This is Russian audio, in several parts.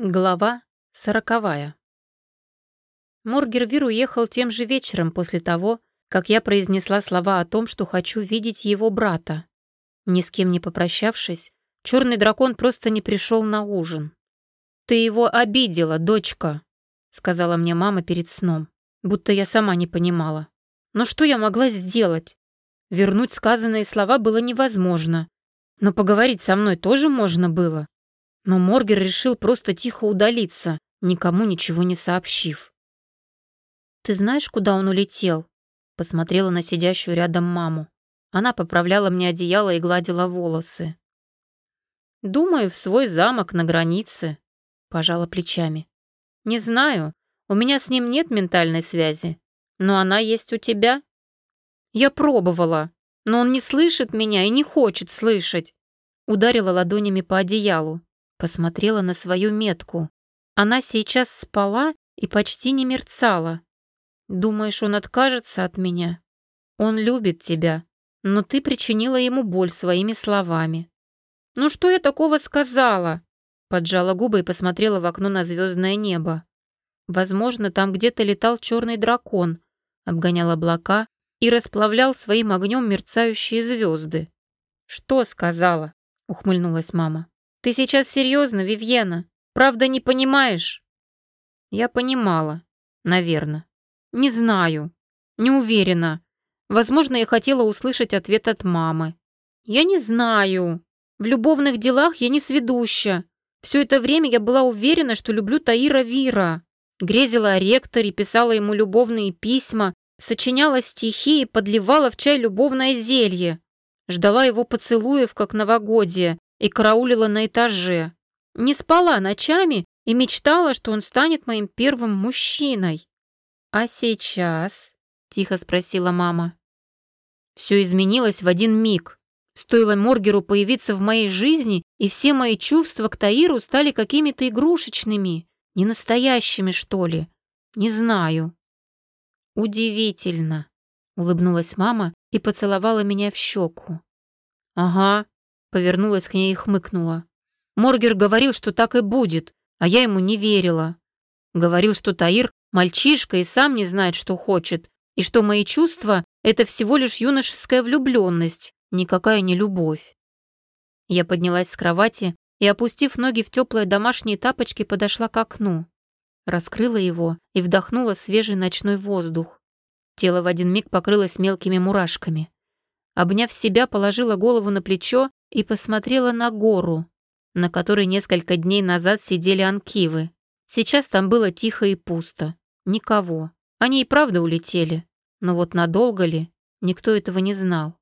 Глава сороковая. Моргервир уехал тем же вечером после того, как я произнесла слова о том, что хочу видеть его брата. Ни с кем не попрощавшись, черный дракон просто не пришел на ужин. «Ты его обидела, дочка», — сказала мне мама перед сном, будто я сама не понимала. Но что я могла сделать? Вернуть сказанные слова было невозможно, но поговорить со мной тоже можно было. Но Моргер решил просто тихо удалиться, никому ничего не сообщив. «Ты знаешь, куда он улетел?» Посмотрела на сидящую рядом маму. Она поправляла мне одеяло и гладила волосы. «Думаю, в свой замок на границе», — пожала плечами. «Не знаю, у меня с ним нет ментальной связи, но она есть у тебя». «Я пробовала, но он не слышит меня и не хочет слышать», — ударила ладонями по одеялу. Посмотрела на свою метку. Она сейчас спала и почти не мерцала. Думаешь, он откажется от меня? Он любит тебя, но ты причинила ему боль своими словами. Ну что я такого сказала? Поджала губы и посмотрела в окно на звездное небо. Возможно, там где-то летал черный дракон, обгонял облака и расплавлял своим огнем мерцающие звезды. «Что сказала?» — ухмыльнулась мама. Ты сейчас серьезно, Вивьена? Правда не понимаешь? Я понимала, наверное. Не знаю. Не уверена. Возможно, я хотела услышать ответ от мамы. Я не знаю. В любовных делах я не сведуща. Все это время я была уверена, что люблю Таира Вира. Грезила о ректоре, писала ему любовные письма, сочиняла стихи и подливала в чай любовное зелье. Ждала его поцелуев, как новогодие, и караулила на этаже. Не спала ночами и мечтала, что он станет моим первым мужчиной. «А сейчас?» — тихо спросила мама. Все изменилось в один миг. Стоило Моргеру появиться в моей жизни, и все мои чувства к Таиру стали какими-то игрушечными, ненастоящими, что ли. Не знаю. «Удивительно», — улыбнулась мама и поцеловала меня в щеку. «Ага, Повернулась к ней и хмыкнула. Моргер говорил, что так и будет, а я ему не верила. Говорил, что Таир — мальчишка и сам не знает, что хочет, и что мои чувства — это всего лишь юношеская влюбленность, никакая не любовь. Я поднялась с кровати и, опустив ноги в теплые домашние тапочки, подошла к окну. Раскрыла его и вдохнула свежий ночной воздух. Тело в один миг покрылось мелкими мурашками. Обняв себя, положила голову на плечо и посмотрела на гору, на которой несколько дней назад сидели анкивы. Сейчас там было тихо и пусто. Никого. Они и правда улетели. Но вот надолго ли, никто этого не знал.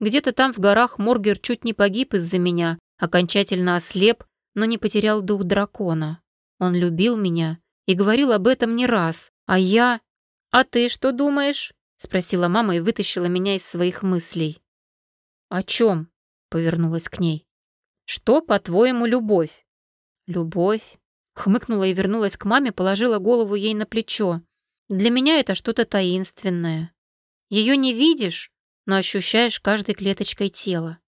Где-то там в горах Моргер чуть не погиб из-за меня, окончательно ослеп, но не потерял дух дракона. Он любил меня и говорил об этом не раз, а я... «А ты что думаешь?» — спросила мама и вытащила меня из своих мыслей. «О чем?» Повернулась к ней. «Что, по-твоему, любовь?» «Любовь?» Хмыкнула и вернулась к маме, положила голову ей на плечо. «Для меня это что-то таинственное. Ее не видишь, но ощущаешь каждой клеточкой тела.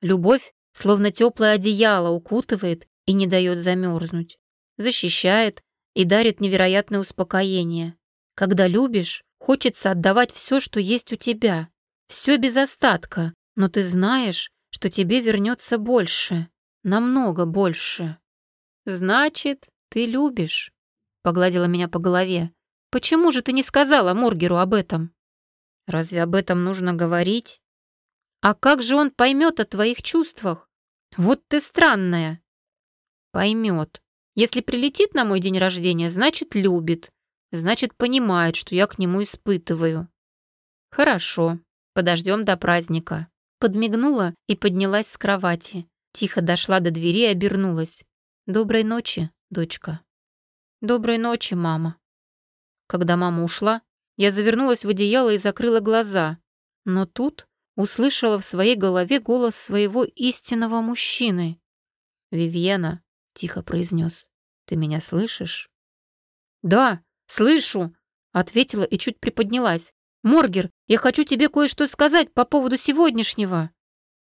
Любовь, словно теплое одеяло, укутывает и не дает замерзнуть. Защищает и дарит невероятное успокоение. Когда любишь, хочется отдавать все, что есть у тебя. Все без остатка, но ты знаешь, что тебе вернется больше, намного больше. Значит, ты любишь, погладила меня по голове. Почему же ты не сказала Моргеру об этом? Разве об этом нужно говорить? А как же он поймет о твоих чувствах? Вот ты странная. Поймет. Если прилетит на мой день рождения, значит, любит. Значит, понимает, что я к нему испытываю. Хорошо, подождем до праздника. Подмигнула и поднялась с кровати. Тихо дошла до двери и обернулась. «Доброй ночи, дочка». «Доброй ночи, мама». Когда мама ушла, я завернулась в одеяло и закрыла глаза. Но тут услышала в своей голове голос своего истинного мужчины. «Вивьена», — тихо произнес, — «ты меня слышишь?» «Да, слышу», — ответила и чуть приподнялась. «Моргер, я хочу тебе кое-что сказать по поводу сегодняшнего».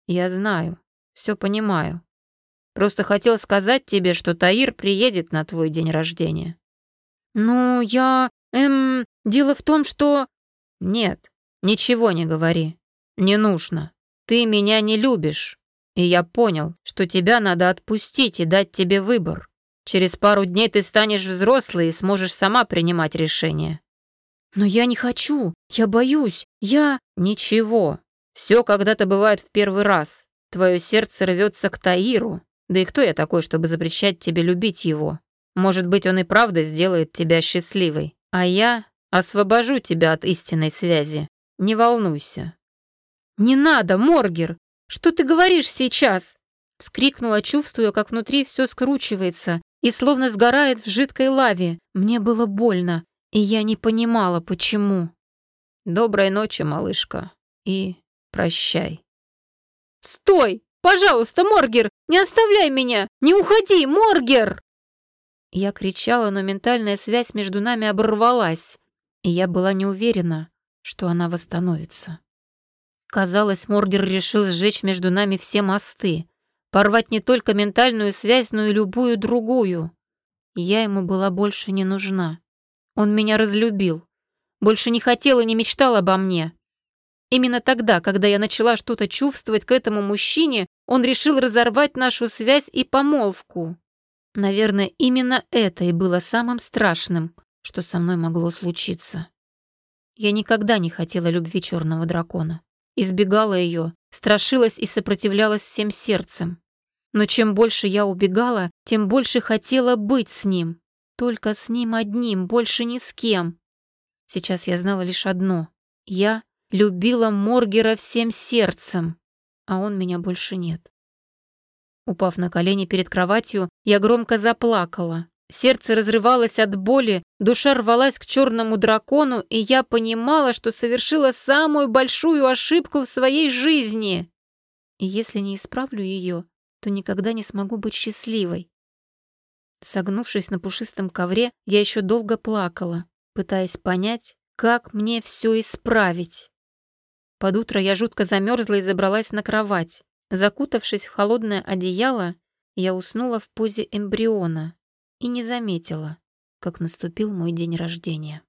«Я знаю, все понимаю». Просто хотел сказать тебе, что Таир приедет на твой день рождения». «Ну, я... Эм... Дело в том, что...» «Нет, ничего не говори. Не нужно. Ты меня не любишь. И я понял, что тебя надо отпустить и дать тебе выбор. Через пару дней ты станешь взрослой и сможешь сама принимать решения». «Но я не хочу. Я боюсь. Я...» «Ничего. Все когда-то бывает в первый раз. Твое сердце рвется к Таиру. Да и кто я такой, чтобы запрещать тебе любить его? Может быть, он и правда сделает тебя счастливой. А я освобожу тебя от истинной связи. Не волнуйся». «Не надо, Моргер! Что ты говоришь сейчас?» Вскрикнула, чувствуя, как внутри все скручивается и словно сгорает в жидкой лаве. Мне было больно, и я не понимала, почему. «Доброй ночи, малышка, и прощай». «Стой! Пожалуйста, Моргер! Не оставляй меня! Не уходи, Моргер!» Я кричала, но ментальная связь между нами оборвалась, и я была не уверена, что она восстановится. Казалось, Моргер решил сжечь между нами все мосты, порвать не только ментальную связь, но и любую другую. Я ему была больше не нужна. Он меня разлюбил. Больше не хотел и не мечтал обо мне. Именно тогда, когда я начала что-то чувствовать к этому мужчине, он решил разорвать нашу связь и помолвку. Наверное, именно это и было самым страшным, что со мной могло случиться. Я никогда не хотела любви черного дракона. Избегала ее, страшилась и сопротивлялась всем сердцем. Но чем больше я убегала, тем больше хотела быть с ним. Только с ним одним, больше ни с кем. Сейчас я знала лишь одно. Я любила Моргера всем сердцем, а он меня больше нет. Упав на колени перед кроватью, я громко заплакала. Сердце разрывалось от боли, душа рвалась к черному дракону, и я понимала, что совершила самую большую ошибку в своей жизни. И если не исправлю ее, то никогда не смогу быть счастливой. Согнувшись на пушистом ковре, я еще долго плакала, пытаясь понять, как мне все исправить. Под утро я жутко замерзла и забралась на кровать. Закутавшись в холодное одеяло, я уснула в позе эмбриона и не заметила, как наступил мой день рождения.